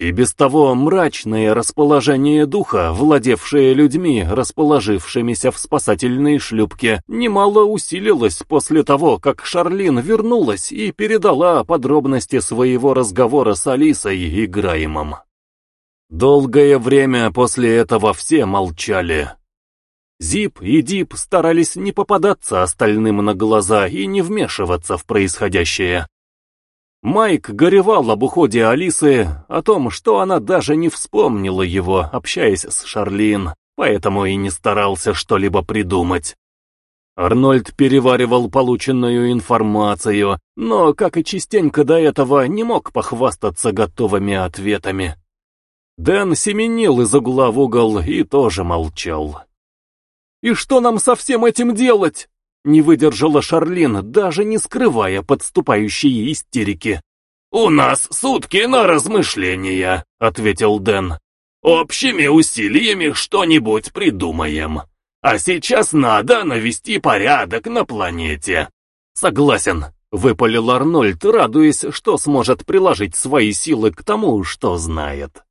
И без того мрачное расположение духа, владевшее людьми, расположившимися в спасательной шлюпке, немало усилилось после того, как Шарлин вернулась и передала подробности своего разговора с Алисой и Граймом. Долгое время после этого все молчали. Зип и Дип старались не попадаться остальным на глаза и не вмешиваться в происходящее. Майк горевал об уходе Алисы, о том, что она даже не вспомнила его, общаясь с Шарлин, поэтому и не старался что-либо придумать. Арнольд переваривал полученную информацию, но, как и частенько до этого, не мог похвастаться готовыми ответами. Дэн семенил из угла в угол и тоже молчал. «И что нам со всем этим делать?» Не выдержала Шарлин, даже не скрывая подступающие истерики. «У нас сутки на размышления», — ответил Дэн. «Общими усилиями что-нибудь придумаем. А сейчас надо навести порядок на планете». «Согласен», — выпалил Арнольд, радуясь, что сможет приложить свои силы к тому, что знает.